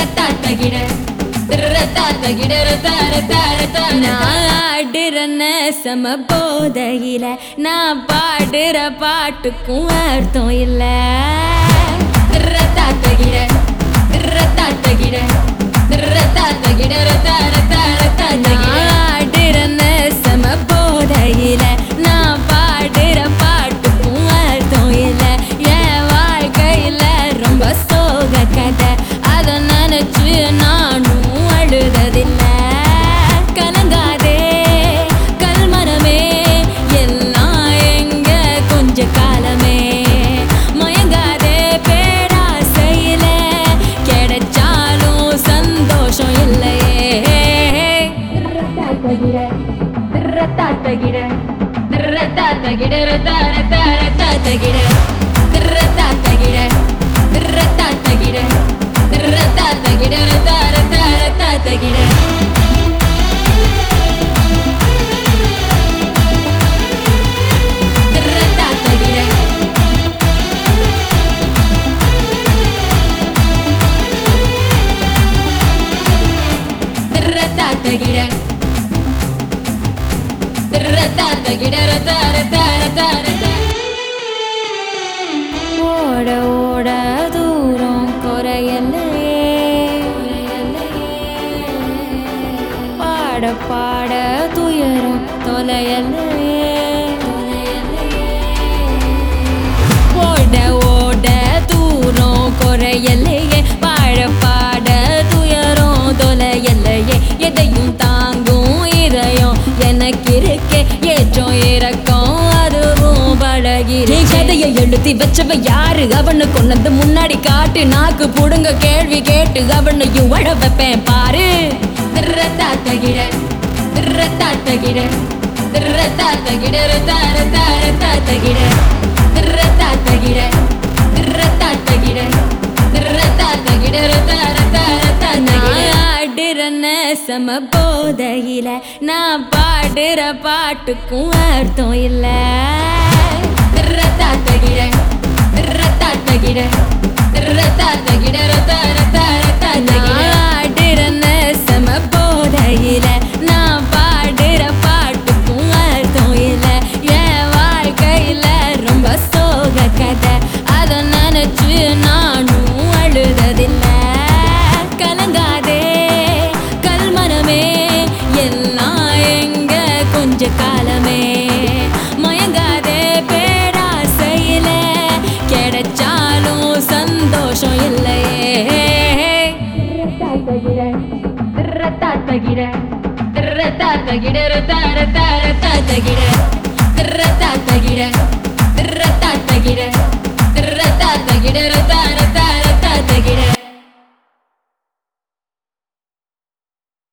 ரத்தான் பகிட ரத்தான் பகிட ரத்தான் ரத்தான் ரத்தான் ஆடுறன சம போதையில நான் பாடுற பாட்டுக்கும் அர்த்தம் இல்லை. ಗಿಡ ತಾತ ಗಿಡ ತಾರ ತಾರ ತಾತ ಗಿಡ ஓட ஓட தூரம் குறையல்லையே பாட பாட துயரம் எழுதி வச்சவ யாரு? அவனு கொண்டது முன்னாடி காட்டு. நாக்கு புடுங்க கேள்வி கேட்டு அவனையும் வழ வைப்பேன் பாரு. தகிட தகிட தகிட தகிட ஆடுறன சம போதையில நான் பாடுற பாட்டுக்கும் அர்த்தம் இல்லை. ஆடுறன சம போதையில நான் பாடுற பாட்டுக்கும் அர்த்தம் இல்ல. என் வாழ்க்கையில ரொம்ப சோக கதை. அத நினைச்சு நானும் அழுததில்ல. கலங்காதே கல்மனமே எல்லாம் எங்க கொஞ்ச கால தகிட தகிட தகிட தகிட தகிட